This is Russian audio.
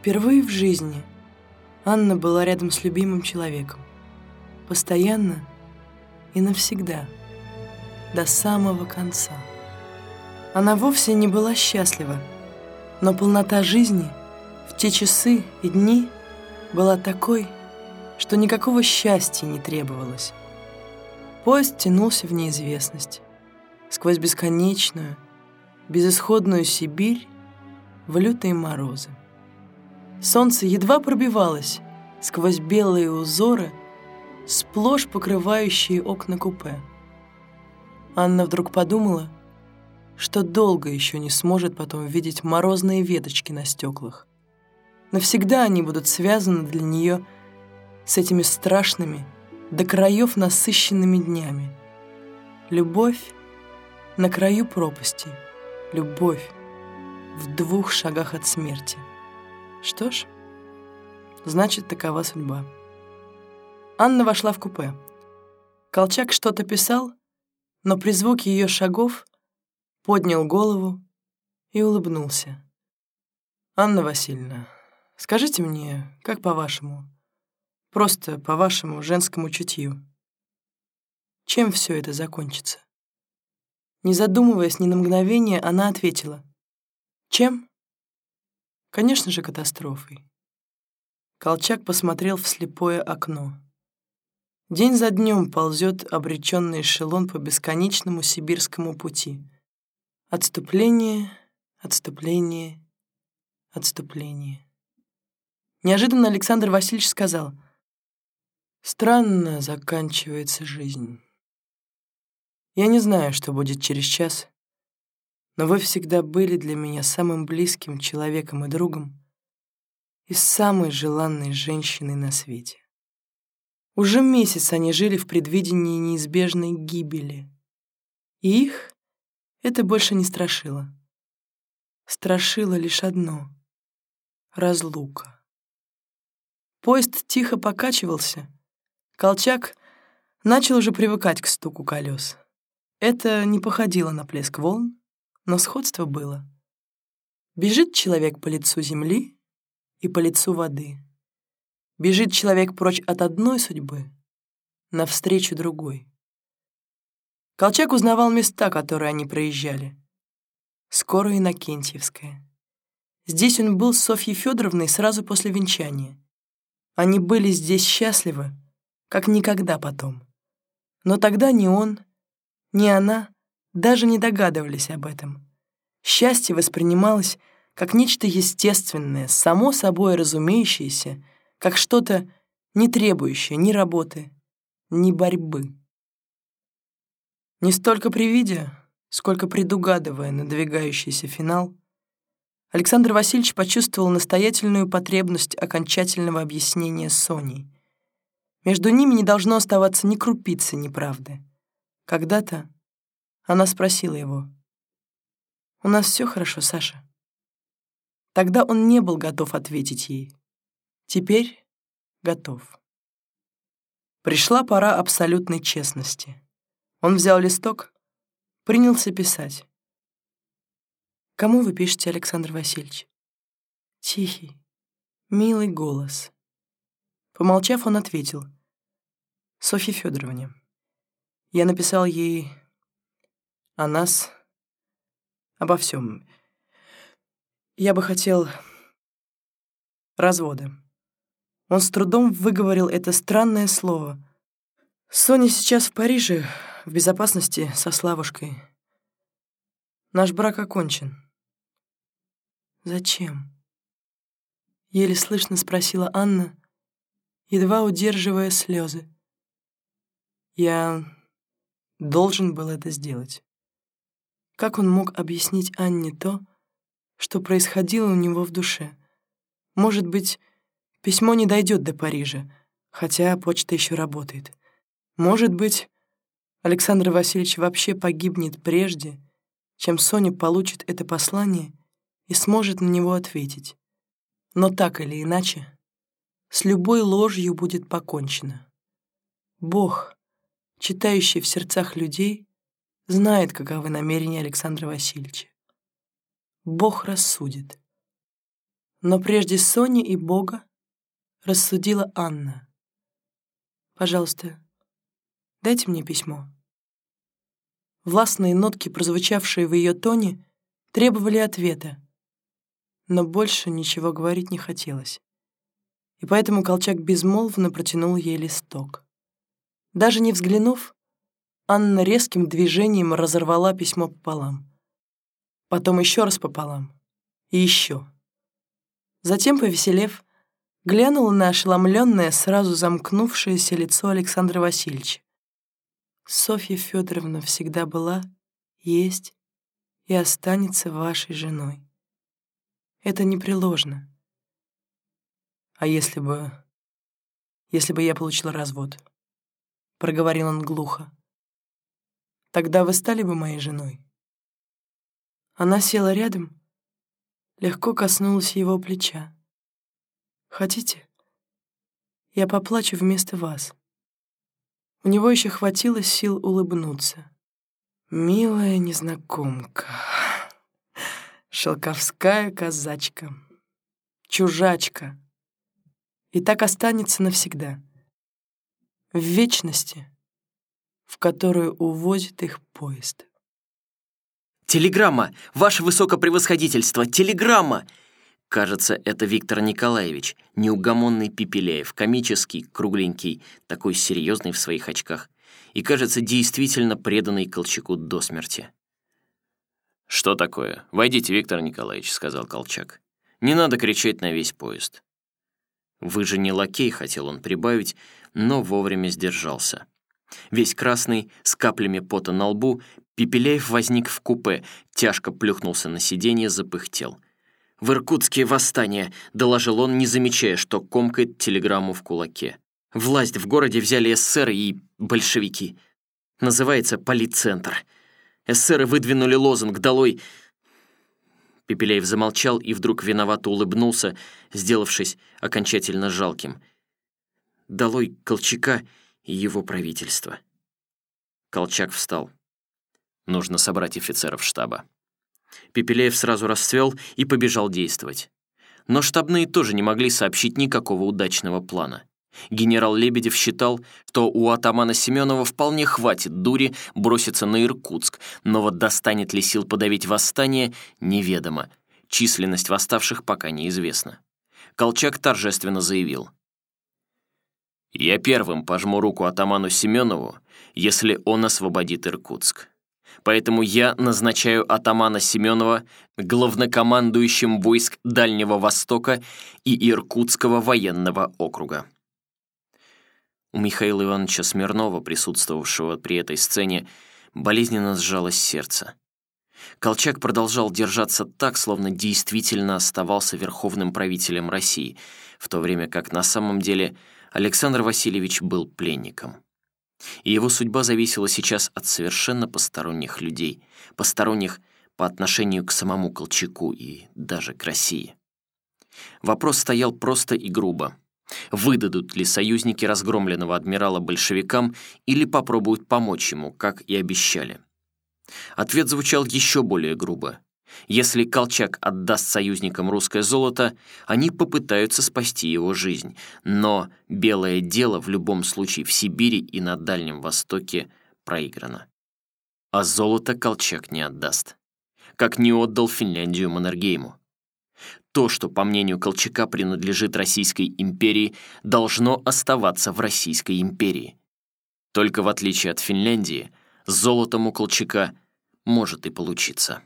Впервые в жизни Анна была рядом с любимым человеком. Постоянно и навсегда, до самого конца. Она вовсе не была счастлива, но полнота жизни в те часы и дни была такой, что никакого счастья не требовалось. Поезд тянулся в неизвестность, сквозь бесконечную, безысходную Сибирь в лютые морозы. Солнце едва пробивалось сквозь белые узоры, сплошь покрывающие окна купе. Анна вдруг подумала, что долго еще не сможет потом видеть морозные веточки на стеклах. Навсегда они будут связаны для нее с этими страшными, до краев насыщенными днями. Любовь на краю пропасти, любовь в двух шагах от смерти. Что ж, значит, такова судьба. Анна вошла в купе. Колчак что-то писал, но при звуке ее шагов поднял голову и улыбнулся. «Анна Васильевна, скажите мне, как по-вашему, просто по вашему женскому чутью, чем все это закончится?» Не задумываясь ни на мгновение, она ответила. «Чем?» «Конечно же, катастрофой». Колчак посмотрел в слепое окно. День за днем ползет обреченный эшелон по бесконечному сибирскому пути. Отступление, отступление, отступление. Неожиданно Александр Васильевич сказал, «Странно заканчивается жизнь». Я не знаю, что будет через час, но вы всегда были для меня самым близким человеком и другом и самой желанной женщиной на свете. Уже месяц они жили в предвидении неизбежной гибели. И их это больше не страшило. Страшило лишь одно — разлука. Поезд тихо покачивался. Колчак начал уже привыкать к стуку колес. Это не походило на плеск волн, но сходство было. Бежит человек по лицу земли и по лицу воды. Бежит человек прочь от одной судьбы навстречу другой. Колчак узнавал места, которые они проезжали. Скоро Иннокентьевская. Здесь он был с Софьей Федоровной сразу после венчания. Они были здесь счастливы, как никогда потом. Но тогда ни он, ни она даже не догадывались об этом. Счастье воспринималось как нечто естественное, само собой разумеющееся, как что-то не требующее ни работы, ни борьбы. Не столько привидя, сколько предугадывая надвигающийся финал, Александр Васильевич почувствовал настоятельную потребность окончательного объяснения Соней. Между ними не должно оставаться ни крупицы неправды. Когда-то она спросила его. «У нас все хорошо, Саша?» Тогда он не был готов ответить ей. Теперь готов. Пришла пора абсолютной честности. Он взял листок, принялся писать. «Кому вы пишете, Александр Васильевич?» Тихий, милый голос. Помолчав, он ответил. «Софье Федоровне». Я написал ей о нас, обо всем. Я бы хотел развода. Он с трудом выговорил это странное слово. Соня сейчас в Париже, в безопасности со Славушкой. Наш брак окончен. Зачем? Еле слышно спросила Анна, едва удерживая слезы. Я должен был это сделать. Как он мог объяснить Анне то, что происходило у него в душе? Может быть, письмо не дойдет до Парижа, хотя почта еще работает. Может быть, Александр Васильевич вообще погибнет прежде, чем Соня получит это послание и сможет на него ответить. Но так или иначе, с любой ложью будет покончено. Бог читающий в сердцах людей, знает, каковы намерения Александра Васильевича. Бог рассудит. Но прежде Сони и Бога рассудила Анна. «Пожалуйста, дайте мне письмо». Властные нотки, прозвучавшие в ее тоне, требовали ответа, но больше ничего говорить не хотелось. И поэтому Колчак безмолвно протянул ей листок. Даже не взглянув, Анна резким движением разорвала письмо пополам. Потом еще раз пополам. И еще. Затем, повеселев, глянула на ошеломленное, сразу замкнувшееся лицо Александра Васильевича. Софья Федоровна всегда была, есть и останется вашей женой. Это непреложно. А если бы... Если бы я получила развод? Проговорил он глухо. Тогда вы стали бы моей женой? Она села рядом, легко коснулась его плеча. Хотите? Я поплачу вместо вас. У него еще хватило сил улыбнуться. Милая незнакомка, шелковская казачка, чужачка. И так останется навсегда. В вечности, в которую увозит их поезд. «Телеграмма! Ваше высокопревосходительство! Телеграмма!» Кажется, это Виктор Николаевич, неугомонный Пепеляев, комический, кругленький, такой серьезный в своих очках. И, кажется, действительно преданный Колчаку до смерти. «Что такое? Войдите, Виктор Николаевич», — сказал Колчак. «Не надо кричать на весь поезд». «Вы же не лакей», — хотел он прибавить, но вовремя сдержался. Весь красный, с каплями пота на лбу, Пепеляев возник в купе, тяжко плюхнулся на сиденье, запыхтел. «В Иркутске восстание», — доложил он, не замечая, что комкает телеграмму в кулаке. «Власть в городе взяли эсеры и большевики. Называется политцентр. Эсеры выдвинули лозунг «Долой...» Пепеляев замолчал и вдруг виновато улыбнулся, сделавшись окончательно жалким. «Долой Колчака и его правительство». Колчак встал. «Нужно собрать офицеров штаба». Пепеляев сразу расцвел и побежал действовать. Но штабные тоже не могли сообщить никакого удачного плана. Генерал Лебедев считал, что у атамана Семенова вполне хватит дури броситься на Иркутск, но вот достанет ли сил подавить восстание, неведомо. Численность восставших пока неизвестна. Колчак торжественно заявил. «Я первым пожму руку атаману Семенову, если он освободит Иркутск. Поэтому я назначаю атамана Семенова главнокомандующим войск Дальнего Востока и Иркутского военного округа». У Михаила Ивановича Смирнова, присутствовавшего при этой сцене, болезненно сжалось сердце. Колчак продолжал держаться так, словно действительно оставался верховным правителем России, в то время как на самом деле Александр Васильевич был пленником. И его судьба зависела сейчас от совершенно посторонних людей, посторонних по отношению к самому Колчаку и даже к России. Вопрос стоял просто и грубо. Выдадут ли союзники разгромленного адмирала большевикам или попробуют помочь ему, как и обещали? Ответ звучал еще более грубо. Если Колчак отдаст союзникам русское золото, они попытаются спасти его жизнь, но белое дело в любом случае в Сибири и на Дальнем Востоке проиграно. А золото Колчак не отдаст. Как не отдал Финляндию Маннергейму. То, что, по мнению Колчака, принадлежит Российской империи, должно оставаться в Российской империи. Только в отличие от Финляндии, золотом у Колчака может и получиться.